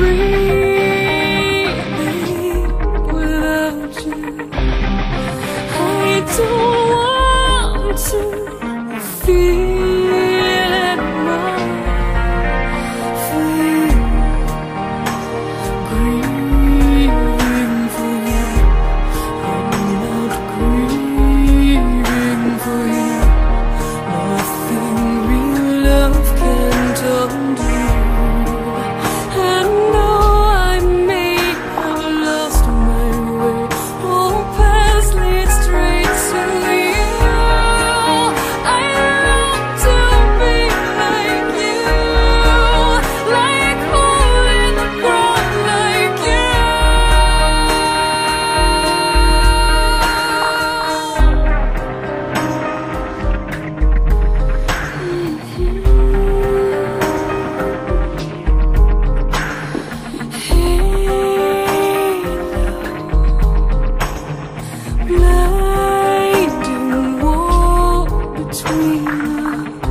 free Ah.